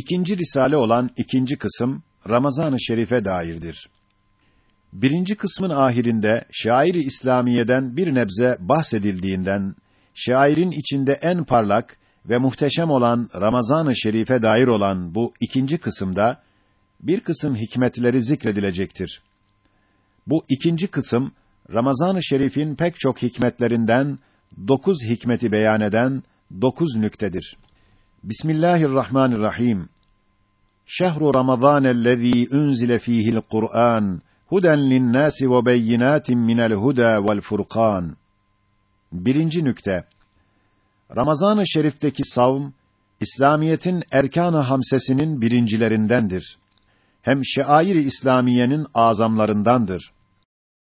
İkinci risale olan ikinci kısım Ramazan-ı Şerif'e dairdir. Birinci kısmın ahirinde şairi İslamiye'den bir nebze bahsedildiğinden şairin içinde en parlak ve muhteşem olan Ramazan-ı Şerif'e dair olan bu ikinci kısımda bir kısım hikmetleri zikredilecektir. Bu ikinci kısım Ramazan-ı Şerif'in pek çok hikmetlerinden dokuz hikmeti beyan eden dokuz nüktedir. Bismillahirrahmanirrahim. Şehru Ramazanellezî unzile fîhil Kur'an huden linnâsi ve beyinâtin minel huda vel furkan. Birinci nükte. Ramazan-ı Şerif'teki savm, İslamiyetin erkan-ı hamsesinin birincilerindendir. Hem şair-i İslamiyenin azamlarındandır.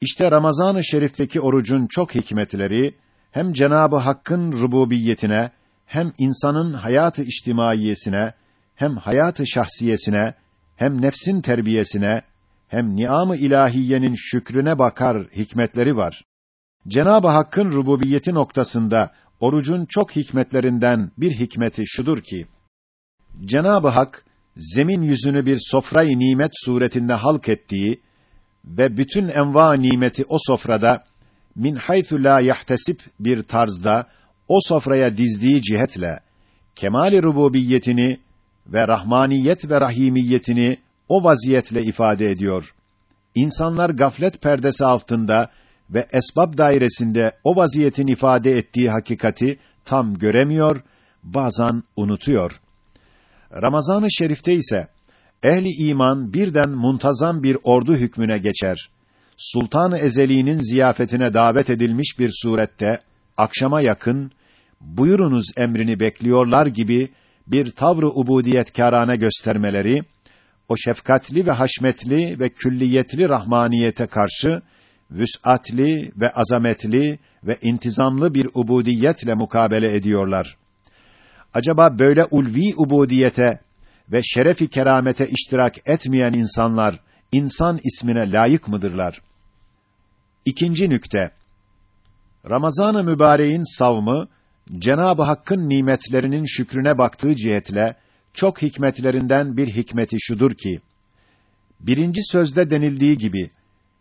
İşte Ramazan-ı Şerif'teki orucun çok hikmetleri hem Cenabı Hakk'ın rububiyetine hem insanın hayatı içtimaiyesine hem hayatı şahsiyesine hem nefsin terbiyesine hem ni'am-ı ilahiyenin şükrüne bakar hikmetleri var. Cenab-ı Hakk'ın rububiyeti noktasında orucun çok hikmetlerinden bir hikmeti şudur ki Cenab-ı Hak zemin yüzünü bir sofrayı nimet suretinde halk ettiği ve bütün enva nimeti o sofrada min haythu la yahtesip bir tarzda o sofraya dizdiği cihetle kemali rububiyetini ve rahmaniyet ve rahimiyetini o vaziyetle ifade ediyor. İnsanlar gaflet perdesi altında ve esbab dairesinde o vaziyetin ifade ettiği hakikati tam göremiyor, bazen unutuyor. Ramazan-ı Şerif'te ise ehli iman birden muntazam bir ordu hükmüne geçer. Sultan-ı Ezeli'nin ziyafetine davet edilmiş bir surette akşama yakın buyurunuz emrini bekliyorlar gibi bir tavrı ubudiyetkârane göstermeleri o şefkatli ve haşmetli ve külliyetli rahmaniyete karşı vüs'atli ve azametli ve intizamlı bir ubudiyetle mukabele ediyorlar. Acaba böyle ulvi ubudiyete ve şerefi keramete iştirak etmeyen insanlar insan ismine layık mıdırlar? İkinci nükte. Ramazan-ı mübareğin savmı Cenab-ı Hakk'ın nimetlerinin şükrüne baktığı cihetle çok hikmetlerinden bir hikmeti şudur ki birinci sözde denildiği gibi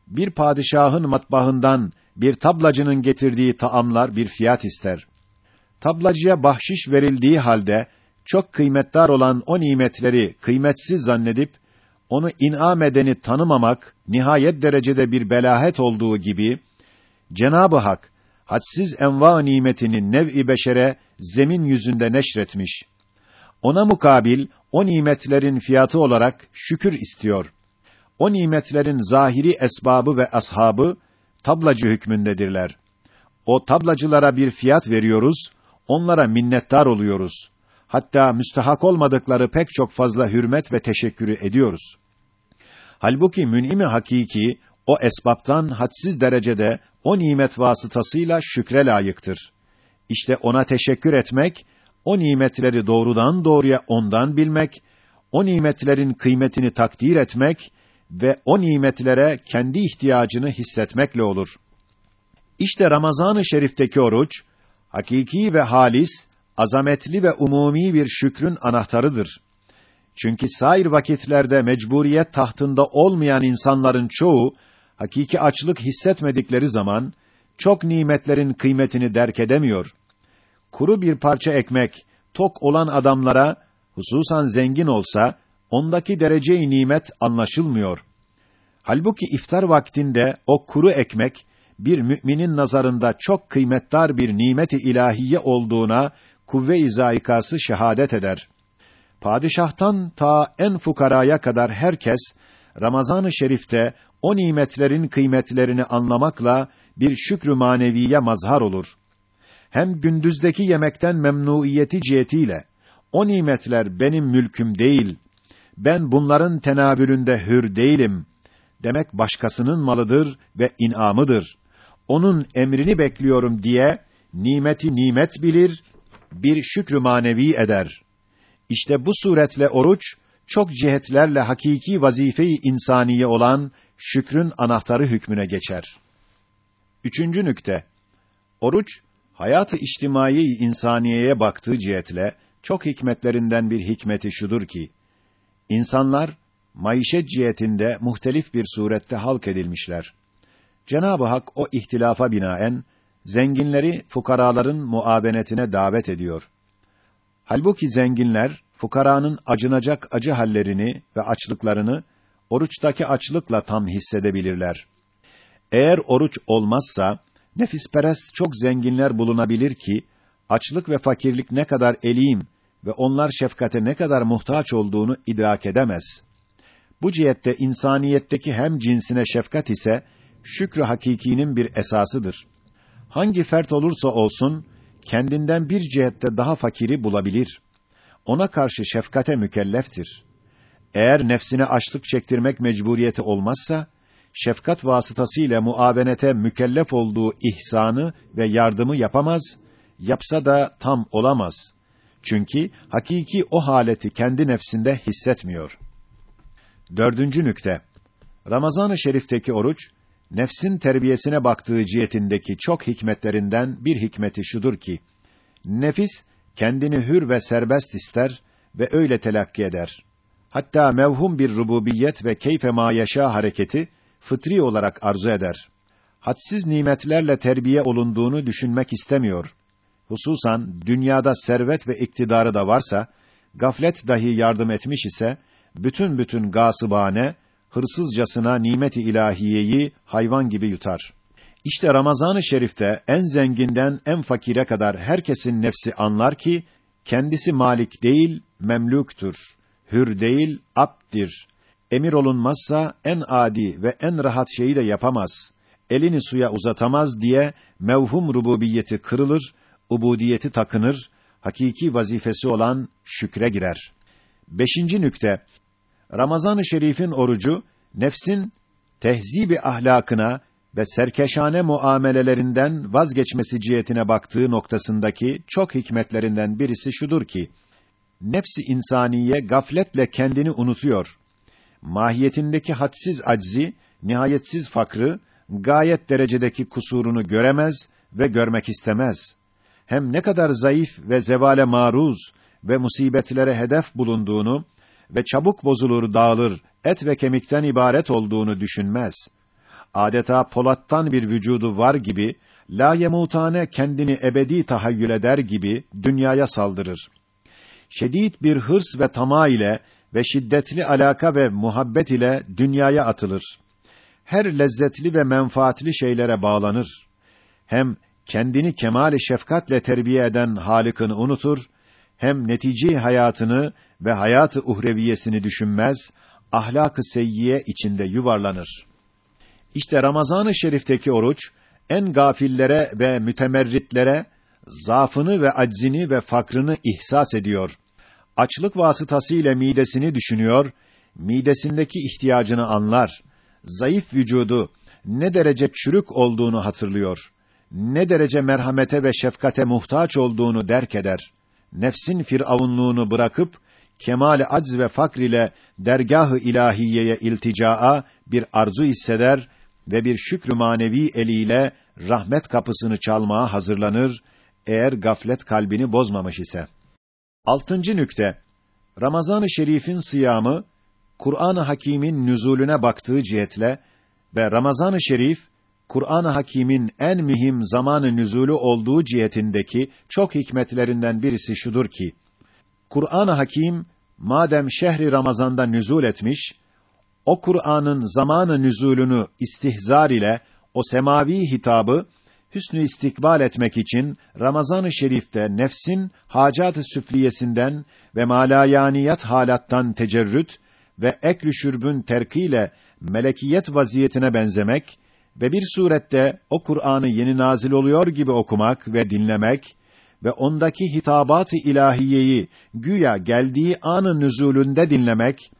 bir padişahın matbahından bir tablacının getirdiği taamlar bir fiyat ister. Tablacıya bahşiş verildiği halde çok kıymetdar olan o nimetleri kıymetsiz zannedip onu in'am edeni tanımamak nihayet derecede bir belahet olduğu gibi Cenab-ı Hak hadsiz enva nimetini nev'i beşere zemin yüzünde neşretmiş. Ona mukabil o nimetlerin fiyatı olarak şükür istiyor. O nimetlerin zahiri esbabı ve ashabı tablacı hükmündedirler. O tablacılara bir fiyat veriyoruz, onlara minnettar oluyoruz. Hatta müstahak olmadıkları pek çok fazla hürmet ve teşekkürü ediyoruz. Halbuki mün'imi hakiki o esbaptan hadsiz derecede o nimet vasıtasıyla şükre layıktır. İşte ona teşekkür etmek, o nimetleri doğrudan doğruya ondan bilmek, o nimetlerin kıymetini takdir etmek ve o nimetlere kendi ihtiyacını hissetmekle olur. İşte Ramazan-ı Şerif'teki oruç hakiki ve halis, azametli ve umumi bir şükrün anahtarıdır. Çünkü sair vakitlerde mecburiyet tahtında olmayan insanların çoğu hakiki açlık hissetmedikleri zaman çok nimetlerin kıymetini derk edemiyor. Kuru bir parça ekmek tok olan adamlara hususan zengin olsa ondaki derece-i nimet anlaşılmıyor. Halbuki iftar vaktinde o kuru ekmek bir müminin nazarında çok kıymetdar bir nimeti ilahiye olduğuna kuvve-i zayikası şehadet eder. Padişahtan ta en fukaraya kadar herkes Ramazan-ı Şerif'te o nimetlerin kıymetlerini anlamakla bir şükrü maneviye mazhar olur. Hem gündüzdeki yemekten memnuiyeti cihetiyle o nimetler benim mülküm değil, ben bunların tenabülünde hür değilim demek başkasının malıdır ve inamıdır. Onun emrini bekliyorum diye nimeti nimet bilir, bir şükrü manevi eder. İşte bu suretle oruç çok cihetlerle hakiki vazife-i insaniye olan şükrün anahtarı hükmüne geçer. Üçüncü nükte. Oruç hayatı içtimai insaniyeye baktığı cihetle çok hikmetlerinden bir hikmeti şudur ki, insanlar, maişet cihetinde muhtelif bir surette halk edilmişler. Cenab-ı Hak o ihtilafa binaen, zenginleri fukaraların muavenetine davet ediyor. Halbuki zenginler, fukaranın acınacak acı hallerini ve açlıklarını, oruçtaki açlıkla tam hissedebilirler. Eğer oruç olmazsa, nefisperest çok zenginler bulunabilir ki, açlık ve fakirlik ne kadar elim ve onlar şefkate ne kadar muhtaç olduğunu idrak edemez. Bu cihette insaniyetteki hem cinsine şefkat ise, şükrü hakikinin bir esasıdır. Hangi fert olursa olsun, kendinden bir cihette daha fakiri bulabilir. Ona karşı şefkate mükelleftir. Eğer nefsine açlık çektirmek mecburiyeti olmazsa, şefkat vasıtasıyla muavenete mükellef olduğu ihsanı ve yardımı yapamaz, yapsa da tam olamaz. Çünkü hakiki o haleti kendi nefsinde hissetmiyor. Dördüncü nükte. Ramazan-ı Şerif'teki oruç, nefsin terbiyesine baktığı cihetindeki çok hikmetlerinden bir hikmeti şudur ki, nefis, kendini hür ve serbest ister ve öyle telakki eder. Hatta mevhum bir rububiyet ve keyfe ma yaşa hareketi, fıtri olarak arzu eder. Hadsiz nimetlerle terbiye olunduğunu düşünmek istemiyor. Hususan dünyada servet ve iktidarı da varsa, gaflet dahi yardım etmiş ise, bütün bütün gasıbane, hırsızcasına nimet-i ilahiyeyi hayvan gibi yutar. İşte Ramazan-ı Şerif'te en zenginden en fakire kadar herkesin nefsi anlar ki kendisi malik değil, memlüktür. Hür değil, abddir. Emir olunmazsa en adi ve en rahat şeyi de yapamaz. Elini suya uzatamaz diye mevhum rububiyeti kırılır, ubudiyeti takınır, hakiki vazifesi olan şükre girer. Beşinci nükte Ramazan-ı Şerif'in orucu nefsin tehzibi ahlakına ve serkeşane muamelelerinden vazgeçmesi cihetine baktığı noktasındaki çok hikmetlerinden birisi şudur ki nefsi insaniye gafletle kendini unutuyor. Mahiyetindeki hadsiz aczi, nihayetsiz fakrı, gayet derecedeki kusurunu göremez ve görmek istemez. Hem ne kadar zayıf ve zevale maruz ve musibetlere hedef bulunduğunu ve çabuk bozulur, dağılır, et ve kemikten ibaret olduğunu düşünmez. Adeta polattan bir vücudu var gibi, la yemutane kendini ebedi tahayyül eder gibi dünyaya saldırır. Şedid bir hırs ve tama ile ve şiddetli alaka ve muhabbet ile dünyaya atılır. Her lezzetli ve menfaatli şeylere bağlanır. Hem kendini kemal-i şefkatle terbiye eden Halık'ını unutur, hem netice hayatını ve hayatı uhreviyesini düşünmez, ahlak-ı seyyiye içinde yuvarlanır. İşte Ramazan-ı Şerif'teki oruç en gafillere ve mütemerritlere zaafını ve aczini ve fakrını ihsas ediyor. Açlık vasıtasıyla midesini düşünüyor, midesindeki ihtiyacını anlar. Zayıf vücudu ne derece çürük olduğunu hatırlıyor. Ne derece merhamete ve şefkate muhtaç olduğunu derk eder. Nefsin firavunluğunu bırakıp kemal acz ve fakr ile dergah-ı ilahiyeye ilticaa bir arzu hisseder ve bir şükrü manevi eliyle rahmet kapısını çalmaya hazırlanır eğer gaflet kalbini bozmamış ise. Altıncı nükte. Ramazan-ı Şerif'in sıyamı Kur'an-ı Hakîm'in nüzulüne baktığı cihetle ve Ramazan-ı Şerif Kur'an-ı Hakîm'in en mühim zamanı nüzulü olduğu cihetindeki çok hikmetlerinden birisi şudur ki Kur'an-ı Hakim madem şehri Ramazan'da nüzul etmiş, o Kur'an'ın zamanı nüzulünü istihzar ile o semavi hitabı hüsnü istikbal etmek için Ramazan-ı Şerif'te nefsin hacat-ı süfliyesinden ve malayaniyat halattan tecerrüt ve ekl şürbün terkiyle melekiyet vaziyetine benzemek ve bir surette o Kur'an'ı yeni nazil oluyor gibi okumak ve dinlemek ve ondaki hitabat-ı ilahiyeyi güya geldiği anın nüzulünde dinlemek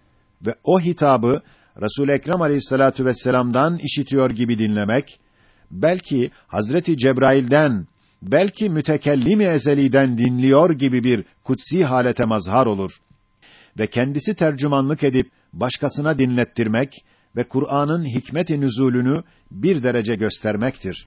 ve o hitabı Resul Ekrem Aleyhissalatu vesselam'dan işitiyor gibi dinlemek belki Hazreti Cebrail'den belki mütekellimi ezeliden dinliyor gibi bir kutsi halete mazhar olur ve kendisi tercümanlık edip başkasına dinlettirmek ve Kur'an'ın hikmet-i nüzulünü bir derece göstermektir.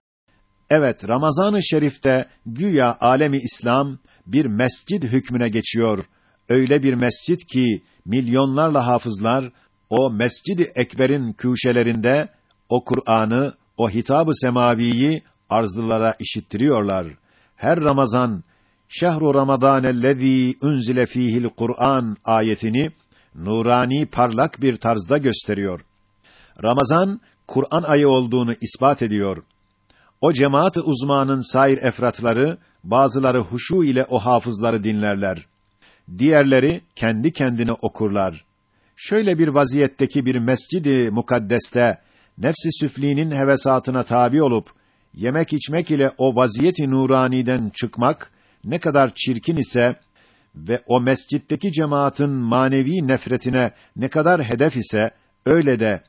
Evet, Ramazan-ı Şerif'te güya alemi İslam bir mescid hükmüne geçiyor. Öyle bir mescid ki milyonlarla hafızlar o Mescid-i Ekber'in kuşelerinde o Kur'an'ı, o hitabı semaviyi arzlılara işittiriyorlar. Her Ramazan Şehru Ramadanellezî unzile fîhil Kur'an ayetini nurani parlak bir tarzda gösteriyor. Ramazan Kur'an ayı olduğunu ispat ediyor. O cemaat-ı uzmanın sair efratları bazıları huşu ile o hafızları dinlerler. Diğerleri kendi kendine okurlar. Şöyle bir vaziyetteki bir mescidi mukaddeste nefsi süflinin hevesatına tabi olup yemek içmek ile o vaziyeti nuraniden çıkmak ne kadar çirkin ise ve o mescitteki cemaatin manevi nefretine ne kadar hedef ise öyle de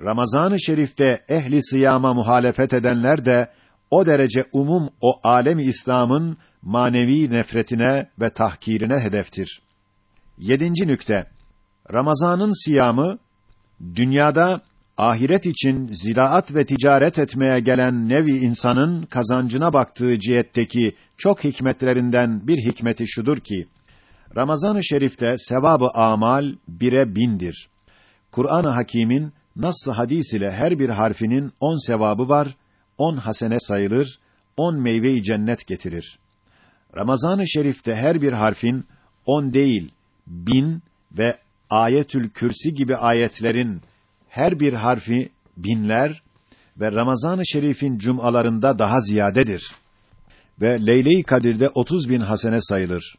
Ramazan-ı Şerif'te ehli sıyama muhalefet edenler de o derece umum o alemi İslam'ın manevi nefretine ve tahkirine hedeftir. Yedinci nükte. Ramazan'ın siyamı dünyada ahiret için ziraat ve ticaret etmeye gelen nevi insanın kazancına baktığı cihetteki çok hikmetlerinden bir hikmeti şudur ki Ramazan-ı Şerif'te sevabı amal bire bindir. Kur'an-ı Hakîm'in nasıl hadis ile her bir harfinin on sevabı var, on hasene sayılır, on meyve-i cennet getirir. Ramazan-ı Şerif'te her bir harfin on değil, bin ve Ayetül Kürsi gibi ayetlerin her bir harfi binler ve Ramazan-ı Şerif'in cumalarında daha ziyadedir. Ve Leyle-i Kadir'de 30 bin hasene sayılır.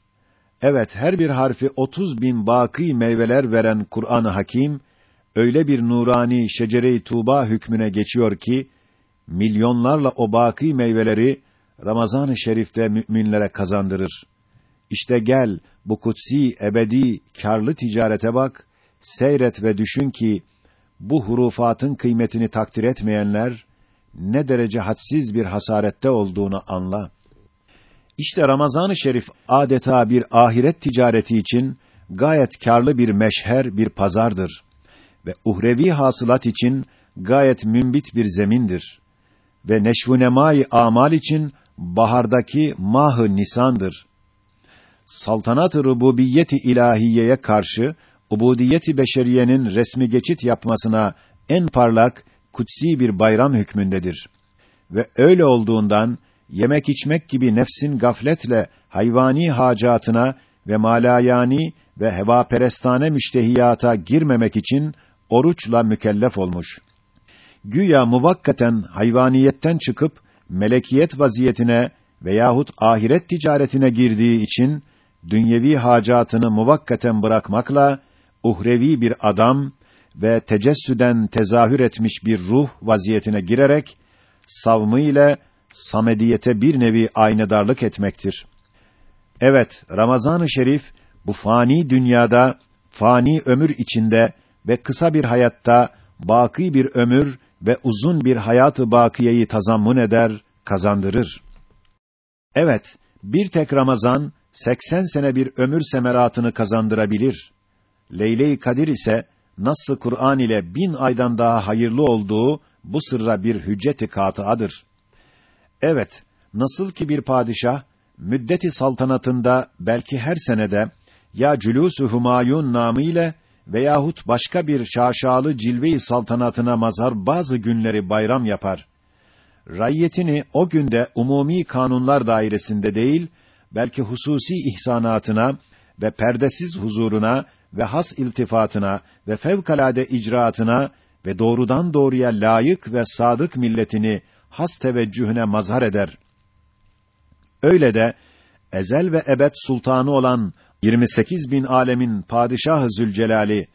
Evet, her bir harfi 30 bin baki meyveler veren Kur'an-ı Hakim, öyle bir nurani şecere-i tuğba hükmüne geçiyor ki, milyonlarla o baki meyveleri Ramazan-ı Şerif'te müminlere kazandırır. İşte gel, bu kutsi, ebedi, karlı ticarete bak, seyret ve düşün ki, bu hurufatın kıymetini takdir etmeyenler, ne derece hadsiz bir hasarette olduğunu anla. İşte Ramazan-ı Şerif adeta bir ahiret ticareti için gayet karlı bir meşher, bir pazardır ve uhrevi hasılat için gayet mümbit bir zemindir ve neşvu nemai amal için bahardaki mahı nisandır. Saltanat-ı rububiyeti ilahiyeye karşı ubudiyeti beşeriyenin resmi geçit yapmasına en parlak kutsi bir bayram hükmündedir. Ve öyle olduğundan yemek içmek gibi nefsin gafletle hayvani hacatına ve malayani ve hevaperestane müştehiyata girmemek için oruçla mükellef olmuş. Güya muvakkaten hayvaniyetten çıkıp melekiyet vaziyetine veyahut ahiret ticaretine girdiği için dünyevi hacatını muvakkaten bırakmakla uhrevi bir adam ve tecessüden tezahür etmiş bir ruh vaziyetine girerek savmı ile samediyete bir nevi aynedarlık etmektir. Evet, Ramazan-ı Şerif bu fani dünyada, fani ömür içinde ve kısa bir hayatta baki bir ömür ve uzun bir hayatı bakiyeyi tazammun eder, kazandırır. Evet, bir tek Ramazan 80 sene bir ömür semeratını kazandırabilir. Leyle-i Kadir ise nasıl Kur'an ile bin aydan daha hayırlı olduğu bu sırra bir hücceti katıadır. Evet, nasıl ki bir padişah müddeti saltanatında belki her senede ya Cülûs-ü Humayun namı ile veyahut başka bir şaşalı cilve-i saltanatına mazhar bazı günleri bayram yapar. Rayyetini o günde umumi kanunlar dairesinde değil, belki hususi ihsanatına ve perdesiz huzuruna ve has iltifatına ve fevkalade icraatına ve doğrudan doğruya layık ve sadık milletini has teveccühüne mazhar eder. Öyle de ezel ve ebed sultanı olan 28 bin alemin padişahı Zülcelali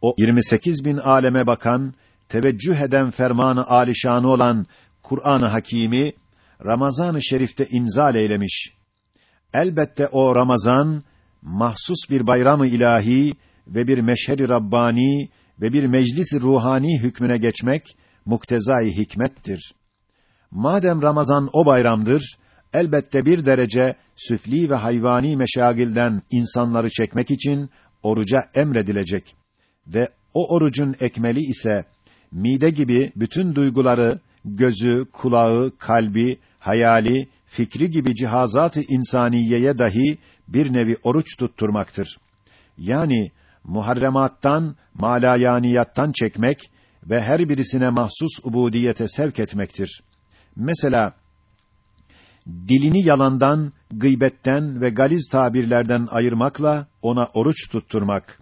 o 28 bin aleme bakan teveccüh eden fermanı alişanı olan Kur'an-ı Hakîmi Ramazan-ı Şerif'te inzal eylemiş. Elbette o Ramazan mahsus bir bayramı ilahi ve bir meşheri rabbani ve bir meclis ruhani hükmüne geçmek muktezai hikmettir. Madem Ramazan o bayramdır, elbette bir derece süfli ve hayvani meşagilden insanları çekmek için oruca emredilecek ve o orucun ekmeli ise mide gibi bütün duyguları, gözü, kulağı, kalbi, hayali fikri gibi cihazat-ı insaniyeye dahi bir nevi oruç tutturmaktır. Yani muharremattan, malayaniyattan çekmek ve her birisine mahsus ubudiyete sevk etmektir. Mesela dilini yalandan, gıybetten ve galiz tabirlerden ayırmakla ona oruç tutturmak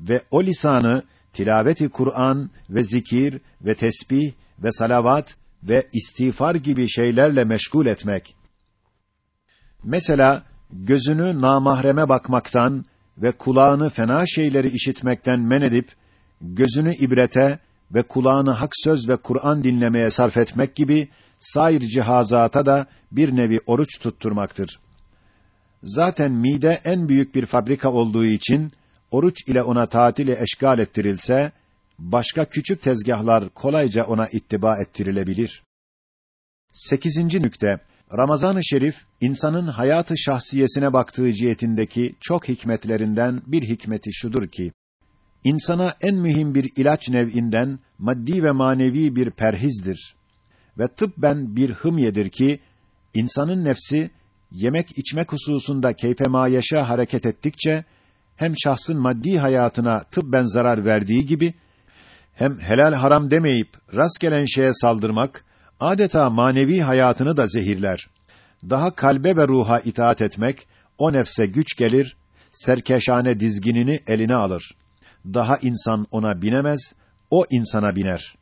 ve o lisanı tilaveti Kur'an ve zikir ve tesbih ve salavat ve istiğfar gibi şeylerle meşgul etmek. Mesela gözünü namahreme bakmaktan ve kulağını fena şeyleri işitmekten men edip gözünü ibrete ve kulağını hak söz ve Kur'an dinlemeye sarf etmek gibi sair cihazata da bir nevi oruç tutturmaktır. Zaten mide en büyük bir fabrika olduğu için oruç ile ona tatili eşgal ettirilse başka küçük tezgahlar kolayca ona ittiba ettirilebilir. Sekizinci nükte Ramazan-ı Şerif insanın hayatı şahsiyesine baktığı cihetindeki çok hikmetlerinden bir hikmeti şudur ki insana en mühim bir ilaç nev'inden maddi ve manevi bir perhizdir. Ve tıbben bir hımyedir ki insanın nefsi yemek içmek hususunda keyfe mayeşa hareket ettikçe hem şahsın maddi hayatına tıbben zarar verdiği gibi hem helal haram demeyip rast gelen şeye saldırmak adeta manevi hayatını da zehirler. Daha kalbe ve ruha itaat etmek o nefse güç gelir, serkeşane dizginini eline alır. Daha insan ona binemez, o insana biner.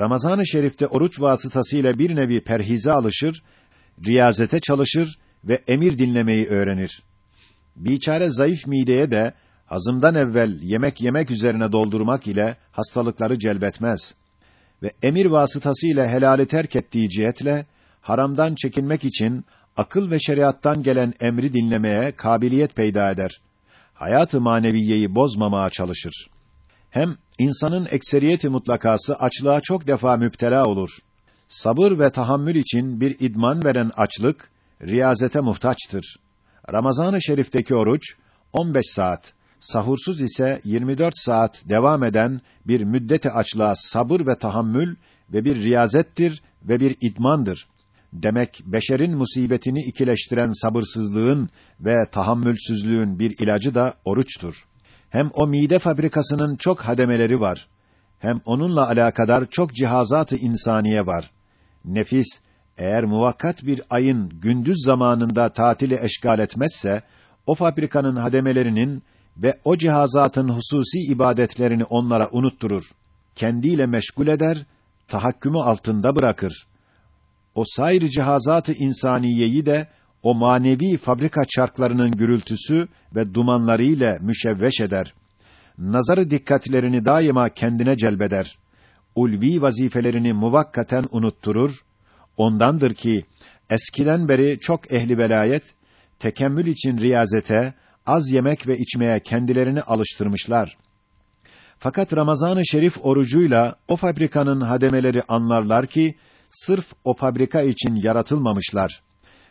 Ramazan-ı Şerif'te oruç vasıtasıyla bir nevi perhize alışır, riyazete çalışır ve emir dinlemeyi öğrenir. Biçare zayıf mideye de hazımdan evvel yemek yemek üzerine doldurmak ile hastalıkları celbetmez ve emir vasıtasıyla helali terk ettiği cihetle haramdan çekinmek için akıl ve şeriattan gelen emri dinlemeye kabiliyet peyda eder. Hayatı maneviyeyi bozmamaya çalışır. Hem insanın ekseriyeti mutlakası açlığa çok defa müptela olur. Sabır ve tahammül için bir idman veren açlık riyazete muhtaçtır. Ramazan-ı Şerif'teki oruç 15 saat, sahursuz ise 24 saat devam eden bir müddete açlığa sabır ve tahammül ve bir riyazettir ve bir idmandır. Demek beşerin musibetini ikileştiren sabırsızlığın ve tahammülsüzlüğün bir ilacı da oruçtur. Hem o mide fabrikasının çok hademeleri var. Hem onunla alakadar çok cihazatı insaniye var. Nefis eğer muvakkat bir ayın gündüz zamanında tatili eşgal etmezse o fabrikanın hademelerinin ve o cihazatın hususi ibadetlerini onlara unutturur. Kendiyle meşgul eder, tahakkümü altında bırakır. O sair cihazatı insaniyeyi de o manevi fabrika çarklarının gürültüsü ve dumanları ile müşevveş eder. Nazarı dikkatlerini daima kendine celbeder. Ulvi vazifelerini muvakkaten unutturur. Ondandır ki eskiden beri çok ehli velayet tekemmül için riyazete, az yemek ve içmeye kendilerini alıştırmışlar. Fakat Ramazan-ı Şerif orucuyla o fabrikanın hademeleri anlarlar ki sırf o fabrika için yaratılmamışlar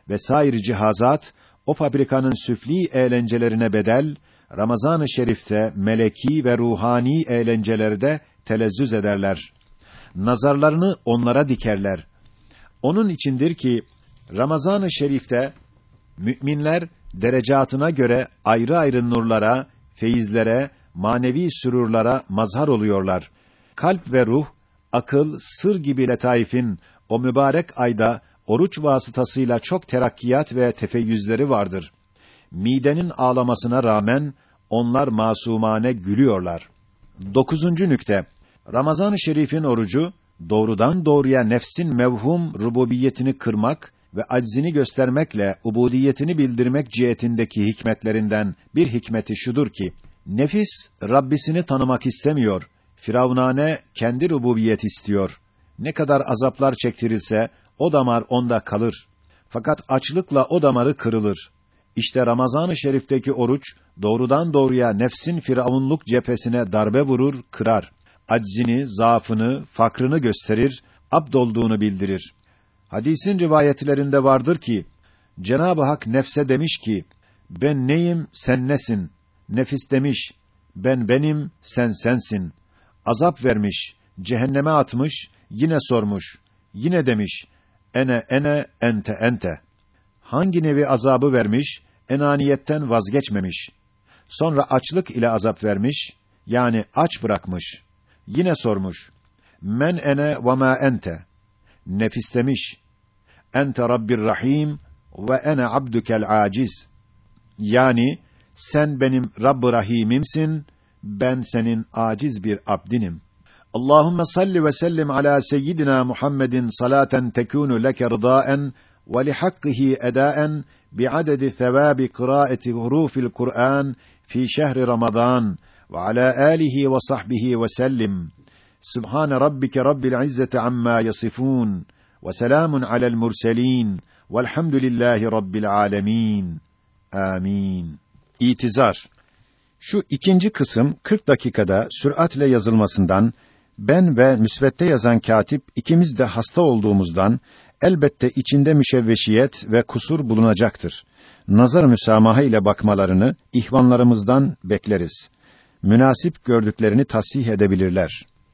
ve sair cihazat o fabrikanın süfli eğlencelerine bedel Ramazan-ı Şerif'te meleki ve ruhani eğlencelerde telezzüz ederler. Nazarlarını onlara dikerler. Onun içindir ki Ramazan-ı Şerif'te müminler derecatına göre ayrı ayrı nurlara, feyizlere, manevi sürurlara mazhar oluyorlar. Kalp ve ruh, akıl, sır gibi letaifin o mübarek ayda oruç vasıtasıyla çok terakkiyat ve tefeyyüzleri vardır. Midenin ağlamasına rağmen onlar masumane gülüyorlar. Dokuzuncu nükte. Ramazan-ı Şerif'in orucu doğrudan doğruya nefsin mevhum rububiyetini kırmak ve aczini göstermekle ubudiyetini bildirmek cihetindeki hikmetlerinden bir hikmeti şudur ki nefis Rabbisini tanımak istemiyor. Firavunane kendi rububiyet istiyor. Ne kadar azaplar çektirilse o damar onda kalır. Fakat açlıkla o damarı kırılır. İşte Ramazan-ı Şerif'teki oruç doğrudan doğruya nefsin firavunluk cephesine darbe vurur, kırar. Aczini, zaafını, fakrını gösterir, abd olduğunu bildirir. Hadisin rivayetlerinde vardır ki Cenab-ı Hak nefse demiş ki ben neyim sen nesin? Nefis demiş ben benim sen sensin. Azap vermiş, cehenneme atmış, yine sormuş. Yine demiş ene ene ente ente. hangi nevi azabı vermiş, enaniyetten vazgeçmemiş. Sonra açlık ile azap vermiş, yani aç bırakmış. Yine sormuş. Men ene ve ma ente. Nefis demiş. Ente Rabbir Rahim ve ene abdukel aciz. Yani sen benim Rabb-ı Rahim'imsin, ben senin aciz bir abdinim. Allahumme salli ve sellim ala seyyidina Muhammedin salaten tekunu leke rıdaen ve lihakkihi edaen bi'adedi thevabi kıraati hurufil Kur'an fi şehri Ramazan ve ala alihi ve sahbihi ve sellim. Subhan rabbike rabbil izzeti amma yasifun ve selamun alel murselin velhamdülillahi rabbil alamin. Amin. İtizar Şu ikinci kısım 40 dakikada süratle yazılmasından ben ve müsvedde yazan katip ikimiz de hasta olduğumuzdan elbette içinde müşevveşiyet ve kusur bulunacaktır. Nazar müsamaha ile bakmalarını ihvanlarımızdan bekleriz. Münasip gördüklerini tasih edebilirler.